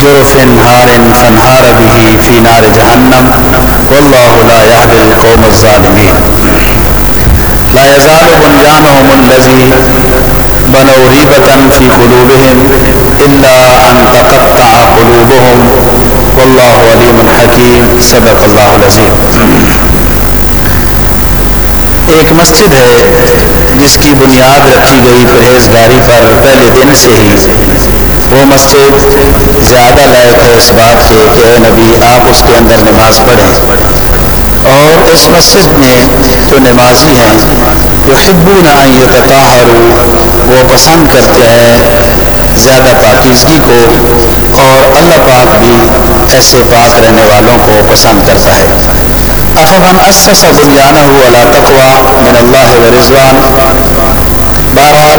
جرف هار فانهار به في نار جهنم والله لا يهدي القوم الظالمين لا يزال بنيانهم الذي بنوا ريبة في قلوبهم إلا أن تقطع قلوبهم والله عليم حكيم صدق اللہ العظیم ایک مسجد ہے جس کی بنیاد رکھی گئی پرہیزگاری پر پہلے دن سے ہی وہ مسجد زیادہ لائق ہے اس بات کے کہ اے نبی آپ اس کے اندر نماز پڑھیں اور اس مسجد میں جو نمازی ہیں جو حبون یتطہروا وہ پسند کرتے ہیں زیادہ پاکیزگی کو اور اللہ پاک بھی ایسے پاک رہنے والوں کو پسند کرتا ہے افمن اسس بنیانہ علی تقوا من اللہ و رضوان بہرحال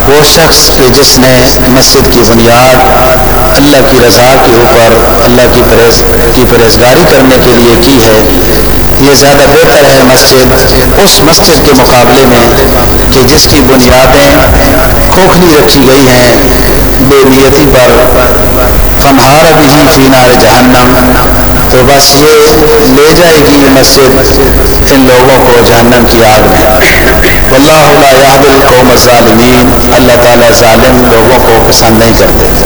وہ شخص کہ جس نے مسجد کی بنیاد اللہ کی رضا کے اوپر اللہ کی پرہیز کی پرہیزگاری کرنے کے لیے کی ہے یہ زیادہ بہتر ہے مسجد اس مسجد کے مقابلے میں کہ جس کی بنیادیں کھوکھلی رکھی گئی ہیں بے نیتی پر فنہار بھی فی نار جہنم تو بس یہ لے جائے گی یہ مسجد ان لوگوں کو جہنم کی آگ میں واللہ لا یہد القوم الظالمین اللہ تعالیٰ ظالم لوگوں کو پسند نہیں کرتے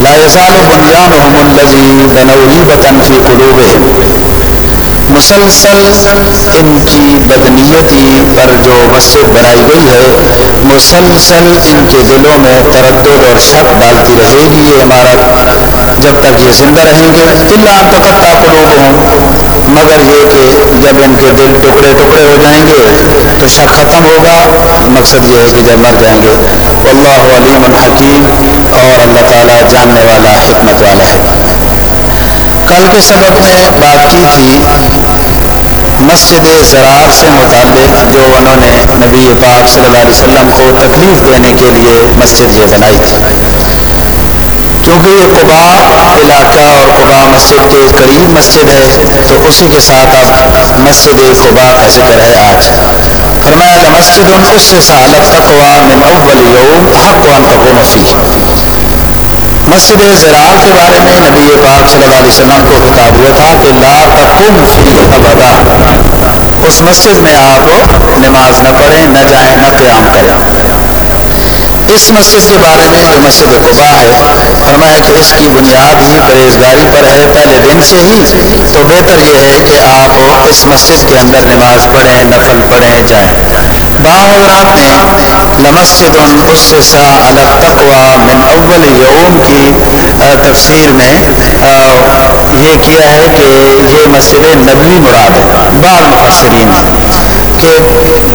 لا یزال بنیانہم الذی بنوا ریبتا فی قلوبہم مسلسل ان کی بدنیتی پر جو مسجد بنائی گئی ہے مسلسل ان کے دلوں میں تردد اور شک ڈالتی رہے گی یہ عمارت جب تک یہ زندہ رہیں گے اللہ تقطع قلوبہم مگر یہ کہ جب ان کے دل ٹکڑے ٹکڑے ہو جائیں گے تو شک ختم ہوگا مقصد یہ ہے کہ جب مر جائیں گے اللہ علیم الحکیم اور اللہ تعالیٰ جاننے والا حکمت والا ہے کل کے سبق میں بات کی تھی مسجد زرار سے متعلق جو انہوں نے نبی پاک صلی اللہ علیہ وسلم کو تکلیف دینے کے لیے مسجد یہ بنائی تھی کیونکہ یہ قبا علاقہ اور قبا مسجد کے قریب مسجد ہے تو اسی کے ساتھ اب مسجد قبا کا ذکر ہے آج فرمایا مسجد اس سے سالت تقوا من اول یوم حق ان تقوم فی مسجد زرار کے بارے میں نبی پاک صلی اللہ علیہ وسلم کو خطاب ہوا تھا کہ لا تقوم فی ابدا اس مسجد میں آپ نماز نہ پڑھیں نہ جائیں نہ قیام کریں اس مسجد کے بارے میں جو مسجد قبا ہے فرمایا کہ اس کی بنیاد ہی پرہیزگاری پر ہے پہلے دن سے ہی تو بہتر یہ ہے کہ آپ اس مسجد کے اندر نماز پڑھیں نفل پڑھیں جائیں بعض حضرات نے لمسجد اسسا علی التقوا من اول یوم کی تفسیر میں یہ کیا ہے کہ یہ مسجد نبوی مراد ہے بعض مفسرین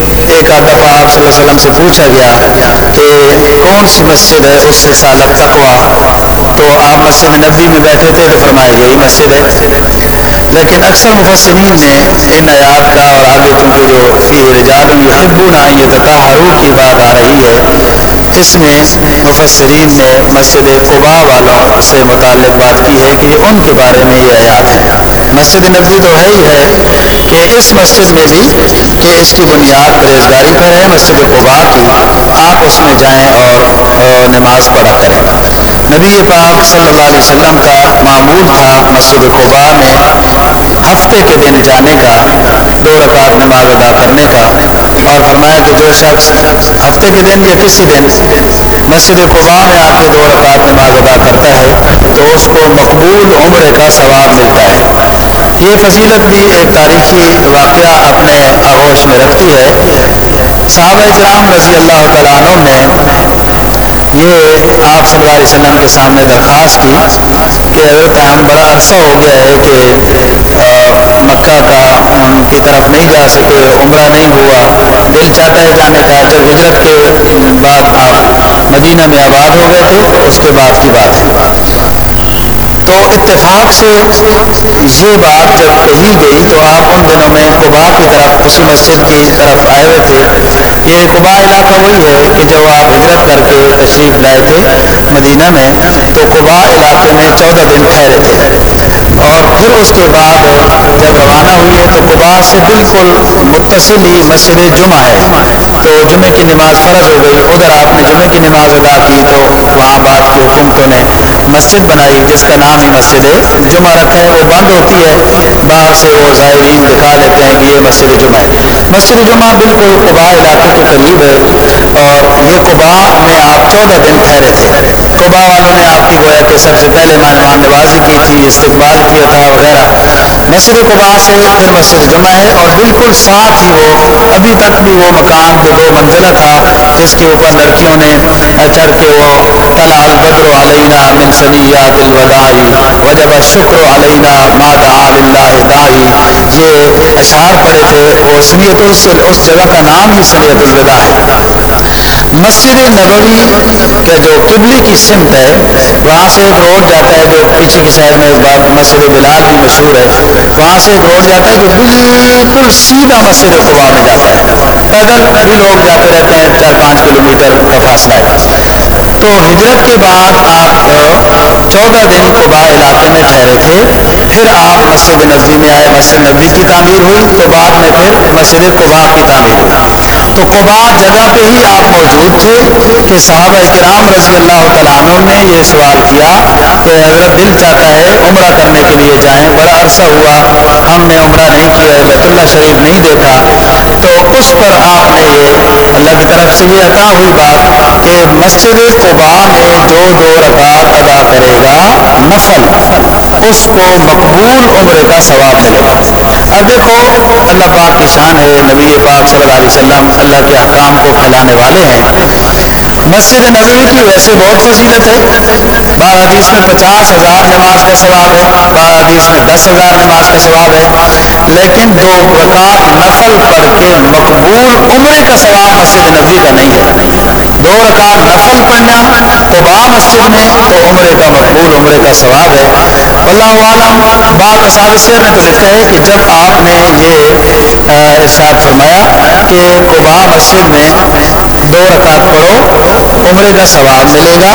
کہ ایک آدھ دفعہ آپ صلی اللہ علیہ وسلم سے پوچھا گیا کہ کون سی مسجد ہے اس سے سالت تقوا تو آپ مسجد نبوی میں بیٹھے تھے تو فرمایا یہی مسجد ہے لیکن اکثر مفسرین نے ان آیات کا اور آگے چونکہ جو فی رجال یحبون ان یتطہروا کی بات آ رہی ہے اس میں مفسرین نے مسجد قبا والوں سے متعلق بات کی ہے کہ ان کے بارے میں یہ آیات ہے مسجد نبوی تو ہے ہی ہے کہ اس مسجد میں بھی کہ اس کی بنیاد پرہیزگاری پر ہے، مسجد قبا کی آپ اس میں جائیں اور نماز پڑھا کریں نبی پاک صلی اللہ علیہ وسلم کا معمول تھا مسجد قبا میں ہفتے کے دن جانے کا دو رکعت نماز ادا کرنے کا اور فرمایا جو شخص ہفتے کے دن یا کسی دن مسجد قبا میں آ کے دو رکعت نماز ادا کرتا ہے تو اس کو مقبول عمرے کا ثواب ملتا ہے یہ فضیلت بھی ایک تاریخی واقعہ اپنے آغوش میں رکھتی ہے صحابہ کرام رضی اللہ تعالیٰ عنہ نے یہ آپ صلی اللہ علیہ وسلم کے سامنے درخواست کی کہ حضرت ہم بڑا عرصہ ہو گیا ہے کہ مکہ کا ہم کی طرف نہیں جا سکے عمرہ نہیں ہوا دل چاہتا ہے جانے کا تو ہجرت کے بعد آپ مدینہ میں آباد ہو گئے تھے اس کے بعد کی بات ہے تو اتفاق سے یہ بات جب کہی گئی تو آپ ان دنوں میں قبا کی طرف اسی مسجد کی طرف آئے ہوئے تھے، یہ قبا علاقہ وہی ہے کہ جب آپ ہجرت کر کے تشریف لائے تھے مدینہ میں تو قبا علاقے میں چودہ دن ٹھہرے تھے اور پھر اس کے بعد جب روانہ ہوئے تو قبا سے بالکل متصل ہی مسجد جمعہ ہے، تو جمعے کی نماز فرض ہو گئی ادھر آپ نے جمعے کی نماز ادا کی تو وہاں بعد کی حکومتوں نے مسجد بنائی جس کا نام ہی مسجد جمعہ رکھا ہے وہ بند ہوتی ہے باہر سے وہ زائرین دکھا لیتے ہیں۔ کہ یہ مسجد جمعہ ہے مسجد جمعہ بالکل قبا علاقے کے قریب ہے یہ قبا میں آپ چودہ دن ٹھہرے تھے قبا والوں نے آپ کی گویا کہ سب سے پہلے مہمان نوازی کی تھی استقبال کیا تھا وغیرہ مسجد قبا سے پھر مسجد جمعہ ہے اور بالکل ساتھ ہی وہ ابھی تک بھی وہ مکان جو دو منزلہ تھا جس کے اوپر لڑکیوں نے چڑھ کے وہ طلع البدر علینا من سنیات الوداعی وجب الشکر علینا ما دعا للہ داعی یہ اشعار پڑے تھے وہ سنیت اس جگہ کا نام ہی سنیت الوداع ہے مسجد نبوی کا جو قبلی کی سمت ہے وہاں سے ایک روڈ جاتا ہے جو پیچھے کی سائڈ میں مسجد بلال بھی مشہور ہے۔ وہاں سے ایک روڈ جاتا ہے جو بالکل سیدھا مسجد قبا میں جاتا ہے۔ پیدل بھی لوگ جاتے رہتے ہیں چار پانچ کلومیٹر کا فاصلہ ہے۔ تو ہجرت کے بعد آپ چودہ دن قبا علاقے میں ٹھہرے تھے پھر آپ مسجد نبوی میں آئے مسجد نبوی کی تعمیر ہوئی تو بعد میں پھر مسجد قبا کی تعمیر ہوئی تو قبا جگہ پہ ہی آپ موجود تھے کہ صحابہ کرام رضی اللہ تعالیٰ عنہ نے یہ سوال کیا کہ حضرت دل چاہتا ہے عمرہ کرنے کے لیے جائیں، بڑا عرصہ ہوا ہم نے عمرہ نہیں کیا بیت اللہ شریف نہیں دیکھا تو اس پر آپ نے یہ اللہ کی طرف سے یہ عطا ہوئی بات کہ مسجد قبا میں جو دو رکعت ادا کرے گا نفل اس کو مقبول عمرے کا ثواب ملے گا اب دیکھو اللہ پاک کی شان ہے نبی پاک صلی اللہ علیہ وسلم اللہ کے احکام کو پھیلانے والے ہیں مسجد نبوی کی ویسے بہت فضیلت ہے بار حدیث میں پچاس ہزار نماز کا ثواب ہے بار حدیث میں دس ہزار نماز کا ثواب ہے۔ لیکن دو رکعت نفل پڑھ کے مقبول عمرے کا ثواب مسجد نبوی کا نہیں ہے۔ دو رکعت نفل پڑھنا قبا مسجد میں تو عمرے کا مقبول عمرے کا ثواب ہے۔ اللہ عالم بعض مسائل میں تو لکھتا ہے کہ جب آپ نے یہ ارشاد فرمایا کہ قبا مسجد میں دو رکعت پڑھو عمرے کا ثواب ملے گا۔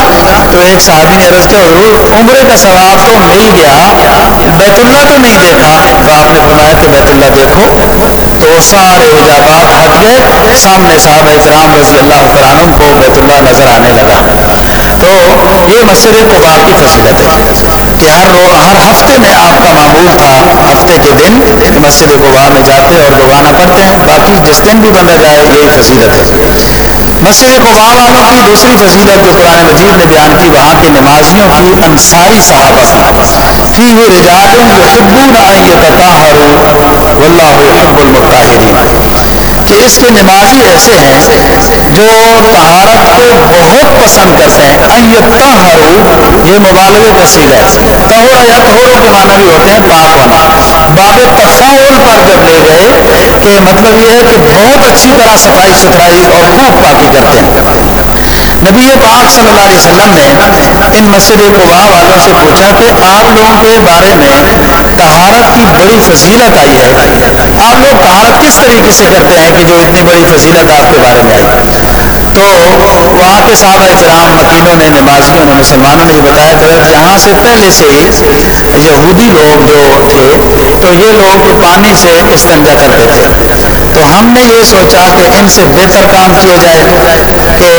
تو ایک صحابی نے عرض کیا حضور، عمرے کا ثواب تو مل گیا بیت اللہ تو نہیں دیکھا تو آپ نے فرمایا کہ بیت اللہ دیکھو تو سارے حجابات ہٹ گئے سامنے صحابہ کرام رضی اللہ تعالیٰ کو بیت اللہ نظر آنے لگا تو یہ مسجد قبا کی فصیلت ہے کہ ہر رو ہر ہفتے میں آپ کا معمول تھا ہفتے کے دن مسجد قبا میں جاتے اور دوبانہ پڑھتے ہیں باقی جس دن بھی بندہ جائے یہی فضیلت ہے مسجد قبا والوں کی دوسری فضیلت جو قرآن مجید نے بیان کی وہاں کے نمازیوں کی انصاری صحابہ فی رجال یحبون ان یتطہروا واللہ یحب المطہرین اس کے نمازی ایسے ہیں جو طہارت کو بہت پسند کرتے ہیں۔ یہ مبالغے کا سیگا ہے تہورا یا تہورو کے معنی بھی ہوتے ہیں پاک ہونا باب تفاول پر جب لے گئے کہ مطلب یہ ہے کہ بہت اچھی طرح صفائی ستھرائی اور خوب پاکی کرتے ہیں نبی پاک صلی اللہ علیہ وسلم نے ان مسجد قبا والوں سے پوچھا کہ آپ لوگوں کے بارے میں طہارت کی بڑی فضیلت آئی ہے آپ لوگ طہارت کس طریقے سے کرتے ہیں کہ جو اتنی بڑی فضیلت آپ کے بارے میں آئی تو وہاں کے صحابہ کرام مکینوں نے نمازیوں نے مسلمانوں نے یہ بتایا کہ یہاں سے پہلے سے ہی یہودی لوگ جو تھے تو یہ لوگ پانی سے استنجا کرتے تھے تو ہم نے یہ سوچا کہ ان سے بہتر کام کیا جائے۔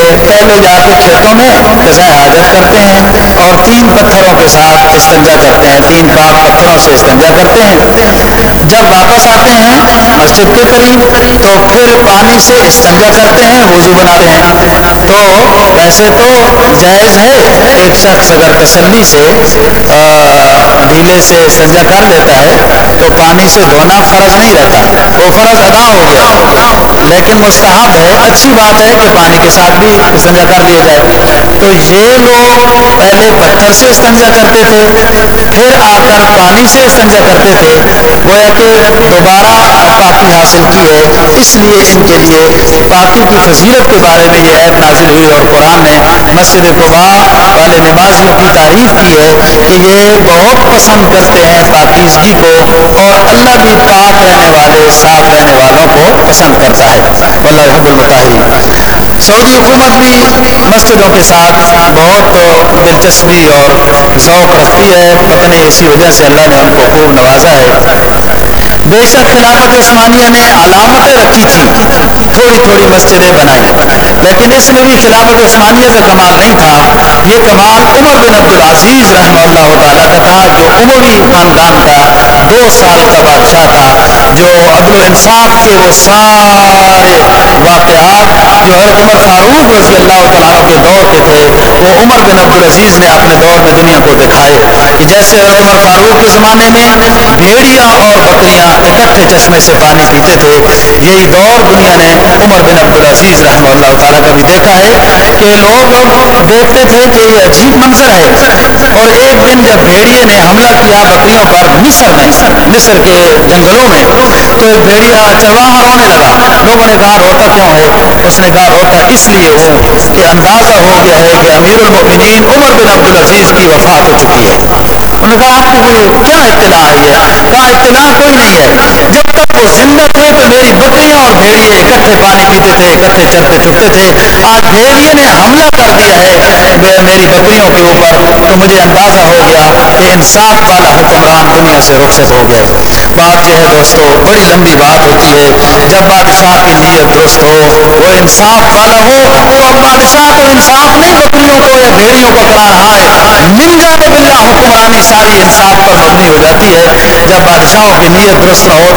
کہ پہلے جا کے کھیتوں میں قضاء حاجت کرتے ہیں اور تین پتھروں کے ساتھ استنجا کرتے ہیں۔ تین پاک پتھروں سے استنجا کرتے ہیں۔ جب واپس آتے ہیں مسجد کے قریب تو پھر پانی سے استنجا کرتے ہیں وضو بناتے ہیں۔ تو ایسے تو جائز ہے ایک شخص اگر تسلی سے ڈھیلے سے استنجا کر لیتا ہے تو پانی سے دھونا فرض نہیں رہتا وہ فرض ادا ہو گیا لیکن مستحب ہے اچھی بات ہے کہ پانی کے ساتھ بھی استنجا کر لیا جائے تو یہ لوگ پہلے پتھر سے استنجا کرتے تھے پھر آ کر پانی سے استنجا کرتے تھے گویا کہ دوبارہ پاکی حاصل کی ہے اس لیے ان کے لیے پاکی کی فضیلت کے بارے میں یہ عید نازل ہوئی اور قرآن نے مسجد قبا والے نمازیوں کی تعریف کی ہے کہ یہ بہت پسند کرتے ہیں پاکیزگی کو اور اللہ بھی پاک رہنے والے، صاف رہنے والوں کو پسند کرتا ہے۔ اللہ رحب المطاہرین سعودی حکومت بھی مسجدوں کے ساتھ بہت دلچسپی اور ذوق رکھتی ہے۔ پتہ نہیں اسی وجہ سے اللہ نے ان کو خوب نوازا ہے۔ بے شک خلافت عثمانیہ نے علامتیں رکھی تھیں تھوڑی تھوڑی مسجدیں بنائی لیکن اس میں بھی خلافت عثمانیہ کا کمال نہیں تھا یہ کمال عمر بن عبد العزیز رحمہ اللہ تعالیٰ کا تھا جو عموی خاندان کا دو سال کا بادشاہ تھا، جو عدل و انصاف کے وہ سارے واقعات جو حضرت عمر فاروق رضی اللہ تعالیٰ کے دور کے تھے۔ وہ عمر بن عبد العزیز نے اپنے دور میں دنیا کو دکھائے کہ جیسے حضرت عمر فاروق کے زمانے میں بھیڑیا اور بکریاں اکٹھے چشمے سے پانی پیتے تھے یہی دور دنیا نے عمر بن عبد العزیز رحمہ اللہ تعالیٰ کا بھی دیکھا ہے کہ لوگ دیکھتے تھے کہ یہ عجیب منظر ہے اور ایک دن جب بھیڑیے نے حملہ کیا بکریوں پر مصر میں مصر کے جنگلوں میں تو بھیڑیا چرواہا رونے لگا لوگوں نے کہا روتا کیوں ہے اس نے کہا روتا اس لیے ہوں کہ اندازہ ہو گیا ہے کہ امیر المؤمنین عمر بن عبد العزیز کی وفات ہو چکی ہے انہوں نے کہا آپ کو کیا اطلاع ہے ہے کہا اطلاع کوئی نہیں ہے جب تک وہ زندہ تھا تو میری بکریاں بھیڑیے اکٹھے پانی پیتے تھے اکٹھے چرتے چکتے تھے آج بھیڑیے نے حملہ کر دیا ہے میری بکریوں کے اوپر تو مجھے اندازہ ہو گیا کہ انصاف والا حکمران دنیا سے رخصت ہو گیا بات یہ ہے دوستو بڑی لمبی بات ہوتی ہے جب بادشاہ کی نیت درست ہو وہ انصاف والا ہو تو اب بادشاہ کو انصاف نہیں بکریوں کو یا بھیڑیوں کو کرا رہا ہے مل جائے بلا حکمرانی ساری انصاف پر مبنی ہو جاتی ہے جب بادشاہوں کی نیت درست نہ ہو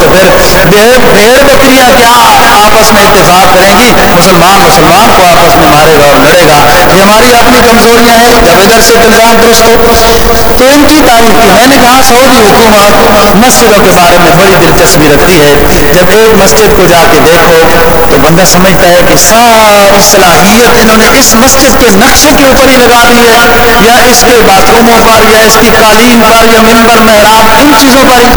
تو پھر بھیڑ بھیڑ بکریاں کیا آپس میں اتفاق کریں گی مسلمان مسلمان کو آپس میں مارے گا اور لڑے گا یہ ہماری اپنی کمزوریاں ہیں جب ادھر سے نظام درست ہو تو ان کی تعریف کی میں نے کہا سعودی حکومت مسجدوں کے بارے میں بڑی دلچسپی رکھتی ہے جب ایک مسجد کو جا کے دیکھو تو بندہ سمجھتا ہے کہ ساری صلاحیت انہوں نے اس مسجد کے نقشے کے اوپر ہی لگا دی ہے؟ یا اس کے باتھ روموں پر یا اس کی قالین پر یا ممبر محراب ان چیزوں پر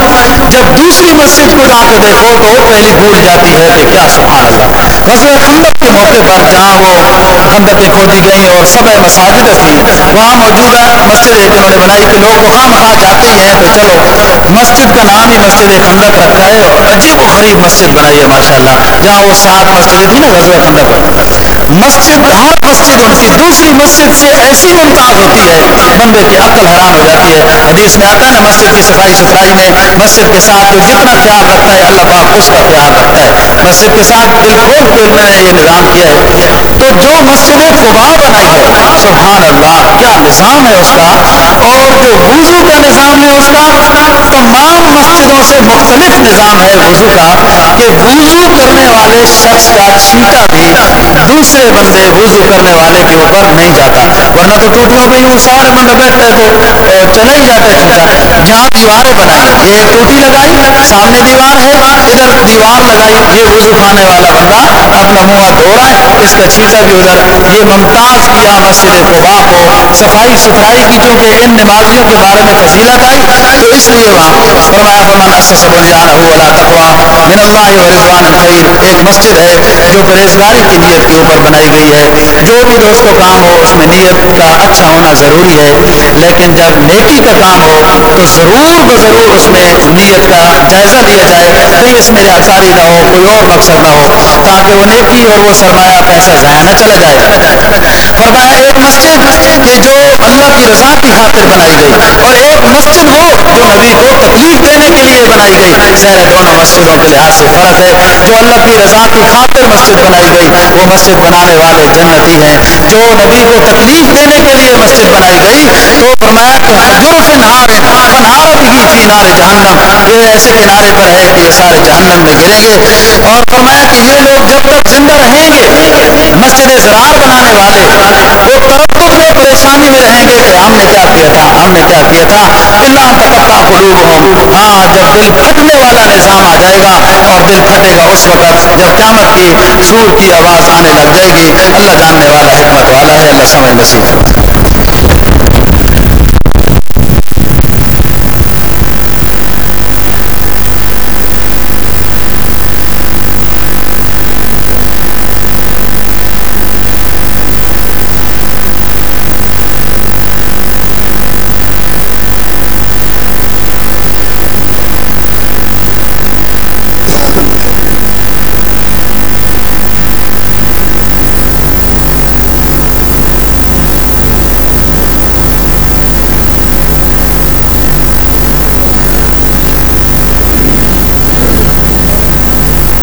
جب دوسری مسجد کو جا کے دیکھو تو وہ پہلی بھول جاتی ہے۔ کہ کیا سبحان اللہ غزل خندق کے موقع پر جہاں وہ خندقیں کھودی گئیں اور سب مساجد تھیں وہاں موجودہ مسجد ایک انہوں نے بنائی کہ لوگ خواہ مخواہ جاتے ہی ہیں تو چلو مسجد کا نام ہی مسجد خندق رکھ رہے اور عجیب و غریب مسجد بنائی ہے ماشاء اللہ جہاں وہ سات مسجدیں تھیں نا غزل خندق مسجد ہر مسجد ان کی دوسری مسجد سے ایسی ممتاز ہوتی ہے بندے کی عقل حیران ہو جاتی ہے حدیث میں آتا ہے نا مسجد کی صفائی ستھرائی میں مسجد کے ساتھ جو جتنا خیال رکھتا ہے اللہ پاک اس کا خیال رکھتا ہے مسجد کے ساتھ دل کھول کے انہوں نے یہ نظام کیا ہے۔ تو جو مسجد قبا بنائی ہے سبحان اللہ کیا نظام ہے اس کا اور جو وضو کا نظام ہے، اس کا تمام مسجدوں سے مختلف نظام ہے وضو کا، کہ وضو کرنے والے شخص کا چھینٹا بھی دوسرے بندے وضو کرنے والے کے اوپر نہیں جاتا ورنہ تو ٹوٹیوں پہ یوں سارے بندے بیٹھتے تو چلا ہی جاتا ہے چھینٹا یہاں دیواریں بنائی ایک ٹوٹی لگائی، سامنے دیوار ہے ادھر دیوار لگائی، یہ وضو خانے والا بندہ اپنا منہ دھو رہا ہے، اس کا چھینٹا بھی یہ ممتاز کیا مسجد قبا کو صفائی ستھرائی کی چونکہ ان نمازیوں کے بارے میں فضیلت آئی تو اس لیے وہاں فرمایا فمن اسس بنیانہ ولا تقوا من اللہ و رضوان خیر ایک مسجد ہے، جو پرہیزگاری کی نیت کے اوپر بنائی گئی ہے۔ جو بھی دوستوں کام ہو، اس میں نیت کا اچھا ہونا ضروری ہے۔ لیکن جب نیکی کا کام ہو، تو ضرور بضرور اس میں نیت کا جائزہ لیا جائے کہیں اس میں ریاکاری نہ ہو، کوئی اور مقصد نہ ہو۔ تاکہ وہ نیکی اور وہ سرمایہ پیسہ ضائع نہ چلا جائے فرمایا ایک مسجد کہ جو اللہ کی رضا کی خاطر بنائی گئی اور ایک مسجد وہ جو نبی کو تکلیف دینے کے لیے بنائی گئی یعنی ظاہر دونوں مسجدوں کے لحاظ سے فرق ہے، جو اللہ کی رضا کی خاطر مسجد بنائی گئی وہ مسجد بنانے والے جنتی ہیں۔ جو نبی کو تکلیف دینے کے لیے مسجد بنائی گئی، تو فرمایا کہ بھی فی نار جہنم۔ یہ ایسے کنارے پر ہے کہ یہ سارے جہنم میں گریں گے۔ اور فرمایا کہ یہ لوگ جب تک زندہ رہیں گے۔ مسجد زرار بنانے والے وہ تردد میں پریشانی میں رہیں گے کہ ہم نے کیا کیا تھا ہم نے کیا کیا تھا اللہ تقطع قلوبہم ہاں جب دل پھٹنے والا نظام آ جائے گا اور دل پھٹے گا اس وقت جب قیامت کی سور کی آواز آنے لگ جائے گی۔ اللہ جاننے والا حکمت والا ہے، اللہ سمجھ نصیب